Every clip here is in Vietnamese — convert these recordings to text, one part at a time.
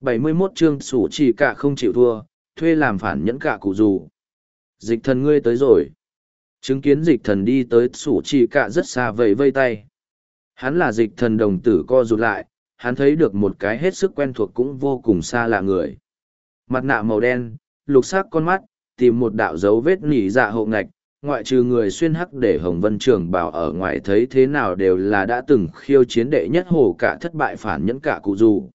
71 chương sủ chỉ cả không chịu thua, thuê làm phản nhẫn cả cụ dù. Dịch thần ngươi tới rồi. Chứng kiến dịch thần đi tới sủ chỉ cả rất xa vẫy vây tay. Hắn là dịch thần đồng tử co rụt lại, hắn thấy được một cái hết sức quen thuộc cũng vô cùng xa lạ người. Mặt nạ màu đen, lục sắc con mắt, tìm một đạo dấu vết nỉ dạ hộ ngạch, ngoại trừ người xuyên hắc để Hồng Vân Trường bảo ở ngoài thấy thế nào đều là đã từng khiêu chiến đệ nhất hồ cả thất bại phản nhẫn cả cụ dù.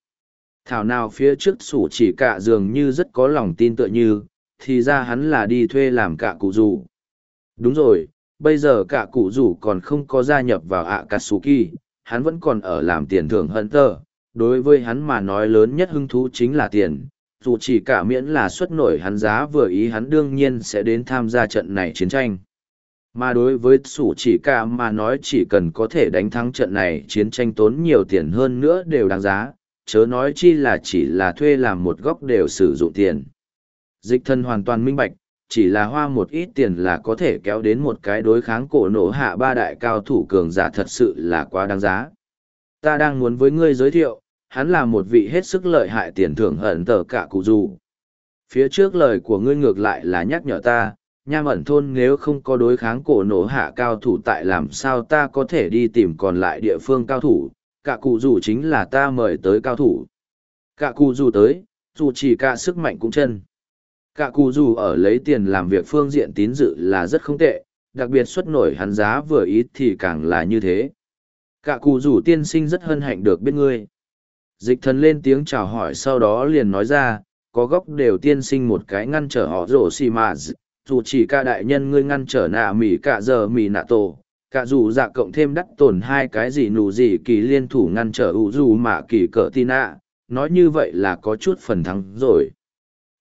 Thảo nào phía trước sủ chỉ cả dường như rất có lòng tin tựa như, thì ra hắn là đi thuê làm cả cụ rủ. Đúng rồi, bây giờ cả cụ rủ còn không có gia nhập vào ạ Akatsuki, hắn vẫn còn ở làm tiền thưởng hận tờ. Đối với hắn mà nói lớn nhất hứng thú chính là tiền, dù chỉ cả miễn là xuất nổi hắn giá vừa ý hắn đương nhiên sẽ đến tham gia trận này chiến tranh. Mà đối với sủ chỉ cả mà nói chỉ cần có thể đánh thắng trận này chiến tranh tốn nhiều tiền hơn nữa đều đáng giá, chớ nói chi là chỉ là thuê làm một góc đều sử dụng tiền. Dịch thân hoàn toàn minh bạch, chỉ là hoa một ít tiền là có thể kéo đến một cái đối kháng cổ nổ hạ ba đại cao thủ cường giả thật sự là quá đáng giá. Ta đang muốn với ngươi giới thiệu, hắn là một vị hết sức lợi hại tiền thưởng hận tờ cả cụ dù. Phía trước lời của ngươi ngược lại là nhắc nhở ta, nham ẩn thôn nếu không có đối kháng cổ nổ hạ cao thủ tại làm sao ta có thể đi tìm còn lại địa phương cao thủ, cả cụ dù chính là ta mời tới cao thủ. Cả cụ dù tới, dù chỉ cả sức mạnh cũng chân. Cả cụ dù ở lấy tiền làm việc phương diện tín dự là rất không tệ, đặc biệt xuất nổi hắn giá vừa ít thì càng là như thế. Cả cụ dù tiên sinh rất hân hạnh được biết ngươi. Dịch thần lên tiếng chào hỏi sau đó liền nói ra, có góc đều tiên sinh một cái ngăn trở họ rổ xì mà dù chỉ ca đại nhân ngươi ngăn trở nạ mỉ cả giờ mỉ nạ tổ, cả dù dạ cộng thêm đắt tổn hai cái gì nù gì kỳ liên thủ ngăn trở ủ dù mà kỳ cỡ tin ạ, nói như vậy là có chút phần thắng rồi.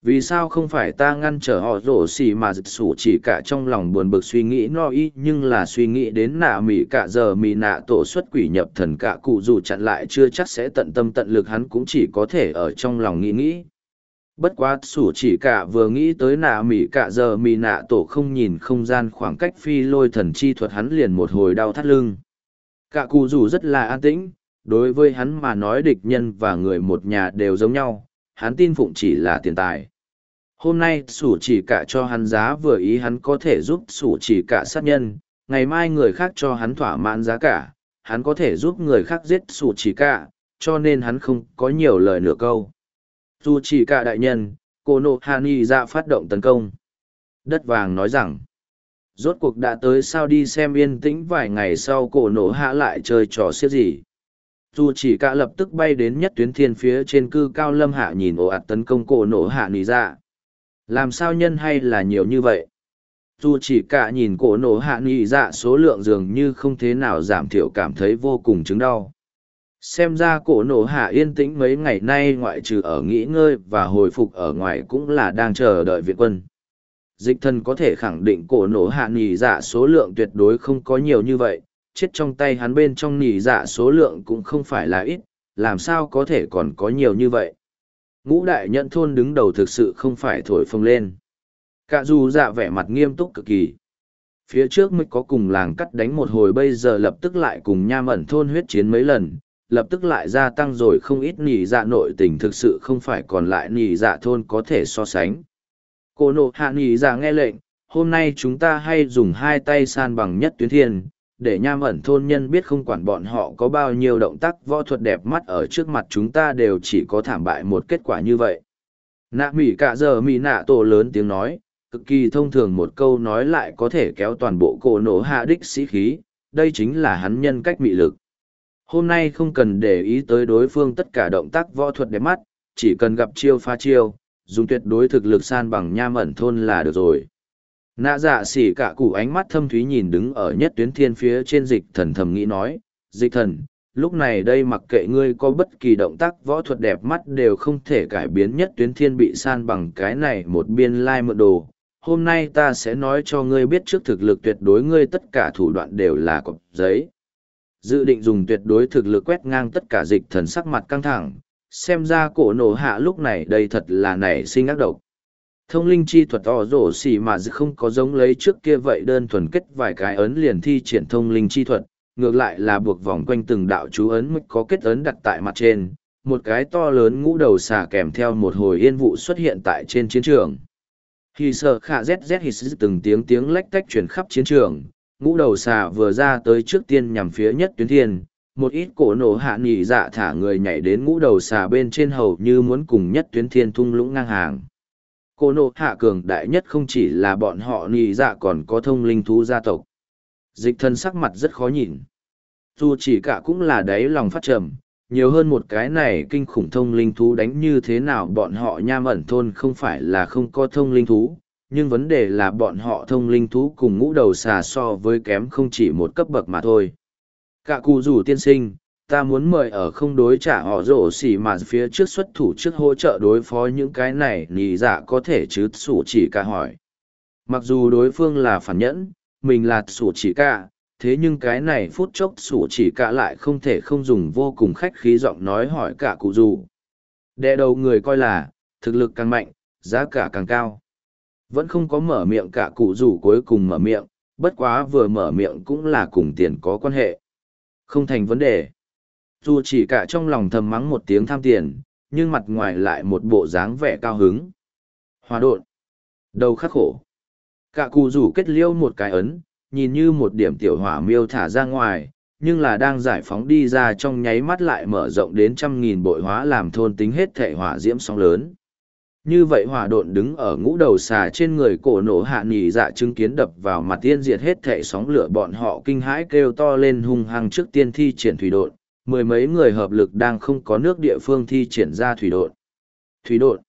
Vì sao không phải ta ngăn trở họ rổ xì mà dịch sủ chỉ cả trong lòng buồn bực suy nghĩ no y nhưng là suy nghĩ đến nạ mỉ cả giờ mỉ nạ tổ xuất quỷ nhập thần cả cụ dù chặn lại chưa chắc sẽ tận tâm tận lực hắn cũng chỉ có thể ở trong lòng nghĩ nghĩ bất quá sủ chỉ cả vừa nghĩ tới nạ mỹ cả giờ mỹ nạ tổ không nhìn không gian khoảng cách phi lôi thần chi thuật hắn liền một hồi đau thắt lưng. Cả cụ dù rất là an tĩnh, đối với hắn mà nói địch nhân và người một nhà đều giống nhau, hắn tin phụng chỉ là tiền tài. Hôm nay sủ chỉ cả cho hắn giá vừa ý hắn có thể giúp sủ chỉ cả sát nhân, ngày mai người khác cho hắn thỏa mãn giá cả, hắn có thể giúp người khác giết sủ chỉ cả, cho nên hắn không có nhiều lời nửa câu dù chỉ cả đại nhân, cô nộ hani ra phát động tấn công. Đất vàng nói rằng, rốt cuộc đã tới sao đi xem yên tĩnh vài ngày sau cổ nổ hạ lại chơi trò xiết gì? Dù chỉ cả lập tức bay đến nhất tuyến thiên phía trên cư cao lâm hạ nhìn ồ ạt tấn công cổ nổ hạ nỉ ra. Làm sao nhân hay là nhiều như vậy? Dù chỉ cả nhìn cổ nổ hạ nghị dạ số lượng dường như không thế nào giảm thiểu cảm thấy vô cùng chứng đau xem ra cổ nổ hạ yên tĩnh mấy ngày nay ngoại trừ ở nghỉ ngơi và hồi phục ở ngoài cũng là đang chờ đợi viện quân. Dịch thần có thể khẳng định cổ nổ hạ nỉ dạ số lượng tuyệt đối không có nhiều như vậy, chết trong tay hắn bên trong nỉ dạ số lượng cũng không phải là ít, làm sao có thể còn có nhiều như vậy? Ngũ đại nhận thôn đứng đầu thực sự không phải thổi phồng lên. Cả dù dạ vẻ mặt nghiêm túc cực kỳ. Phía trước mới có cùng làng cắt đánh một hồi bây giờ lập tức lại cùng nham ẩn thôn huyết chiến mấy lần lập tức lại gia tăng rồi không ít nỉ dạ nội tình thực sự không phải còn lại nỉ dạ thôn có thể so sánh. Cô nộ hạ nỉ dạ nghe lệnh, hôm nay chúng ta hay dùng hai tay san bằng nhất tuyến thiên, để nham ẩn thôn nhân biết không quản bọn họ có bao nhiêu động tác võ thuật đẹp mắt ở trước mặt chúng ta đều chỉ có thảm bại một kết quả như vậy. Nạ mỉ cả giờ mỉ nạ tổ lớn tiếng nói, cực kỳ thông thường một câu nói lại có thể kéo toàn bộ cổ nổ hạ đích sĩ khí, đây chính là hắn nhân cách mị lực hôm nay không cần để ý tới đối phương tất cả động tác võ thuật đẹp mắt, chỉ cần gặp chiêu pha chiêu, dùng tuyệt đối thực lực san bằng nham ẩn thôn là được rồi. Nạ dạ xỉ cả cụ ánh mắt thâm thúy nhìn đứng ở nhất tuyến thiên phía trên dịch thần thầm nghĩ nói, dịch thần, lúc này đây mặc kệ ngươi có bất kỳ động tác võ thuật đẹp mắt đều không thể cải biến nhất tuyến thiên bị san bằng cái này một biên lai mượn đồ. Hôm nay ta sẽ nói cho ngươi biết trước thực lực tuyệt đối ngươi tất cả thủ đoạn đều là cọc giấy dự định dùng tuyệt đối thực lực quét ngang tất cả dịch thần sắc mặt căng thẳng xem ra cổ nổ hạ lúc này đây thật là nảy sinh ác độc thông linh chi thuật tỏ rổ xì mà không có giống lấy trước kia vậy đơn thuần kết vài cái ấn liền thi triển thông linh chi thuật ngược lại là buộc vòng quanh từng đạo chú ấn mới có kết ấn đặt tại mặt trên một cái to lớn ngũ đầu xà kèm theo một hồi yên vụ xuất hiện tại trên chiến trường. Khi sợ khả ZZ hì từng tiếng tiếng lách tách chuyển khắp chiến trường, ngũ đầu xà vừa ra tới trước tiên nhằm phía nhất tuyến thiên, một ít cổ nổ hạ nghỉ dạ thả người nhảy đến ngũ đầu xà bên trên hầu như muốn cùng nhất tuyến thiên thung lũng ngang hàng. Cổ nổ hạ cường đại nhất không chỉ là bọn họ nghỉ dạ còn có thông linh thú gia tộc. Dịch thân sắc mặt rất khó nhìn. Dù chỉ cả cũng là đáy lòng phát trầm, nhiều hơn một cái này kinh khủng thông linh thú đánh như thế nào bọn họ nham ẩn thôn không phải là không có thông linh thú, nhưng vấn đề là bọn họ thông linh thú cùng ngũ đầu xà so với kém không chỉ một cấp bậc mà thôi. Cả cụ rủ tiên sinh, ta muốn mời ở không đối trả họ rổ xỉ mà phía trước xuất thủ trước hỗ trợ đối phó những cái này nì dạ có thể chứ sủ chỉ cả hỏi. Mặc dù đối phương là phản nhẫn, mình là sủ chỉ cả, thế nhưng cái này phút chốc sủ chỉ cả lại không thể không dùng vô cùng khách khí giọng nói hỏi cả cụ rủ. Đệ đầu người coi là, thực lực càng mạnh, giá cả càng cao. Vẫn không có mở miệng cả cụ rủ cuối cùng mở miệng, bất quá vừa mở miệng cũng là cùng tiền có quan hệ. Không thành vấn đề. Dù chỉ cả trong lòng thầm mắng một tiếng tham tiền, nhưng mặt ngoài lại một bộ dáng vẻ cao hứng. Hòa độn. Đầu khắc khổ. Cả cụ rủ kết liêu một cái ấn, nhìn như một điểm tiểu hỏa miêu thả ra ngoài, nhưng là đang giải phóng đi ra trong nháy mắt lại mở rộng đến trăm nghìn bội hóa làm thôn tính hết thể hỏa diễm sóng lớn. Như vậy hỏa độn đứng ở ngũ đầu xà trên người cổ nổ hạ nỉ dạ chứng kiến đập vào mặt tiên diệt hết thể sóng lửa bọn họ kinh hãi kêu to lên hung hăng trước tiên thi triển thủy độn, mười mấy người hợp lực đang không có nước địa phương thi triển ra thủy độn. Thủy độn.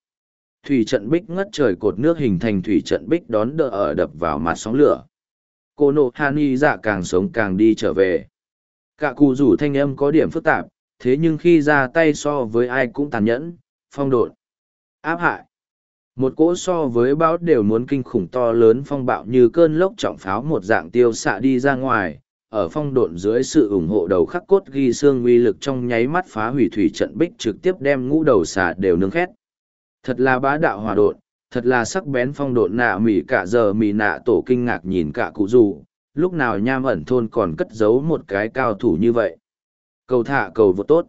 Thủy trận bích ngất trời cột nước hình thành thủy trận bích đón đỡ ở đập vào mặt sóng lửa. Cổ nổ hạ nỉ dạ càng sống càng đi trở về. Cả cù rủ thanh âm có điểm phức tạp, thế nhưng khi ra tay so với ai cũng tàn nhẫn, phong độn áp hại. Một cỗ so với bão đều muốn kinh khủng to lớn phong bạo như cơn lốc trọng pháo một dạng tiêu xạ đi ra ngoài, ở phong độn dưới sự ủng hộ đầu khắc cốt ghi xương uy lực trong nháy mắt phá hủy thủy trận bích trực tiếp đem ngũ đầu xà đều nướng khét. Thật là bá đạo hòa độn, thật là sắc bén phong độn nạ mỉ cả giờ mỉ nạ tổ kinh ngạc nhìn cả cụ dù, lúc nào nham ẩn thôn còn cất giấu một cái cao thủ như vậy. Cầu thả cầu vô tốt.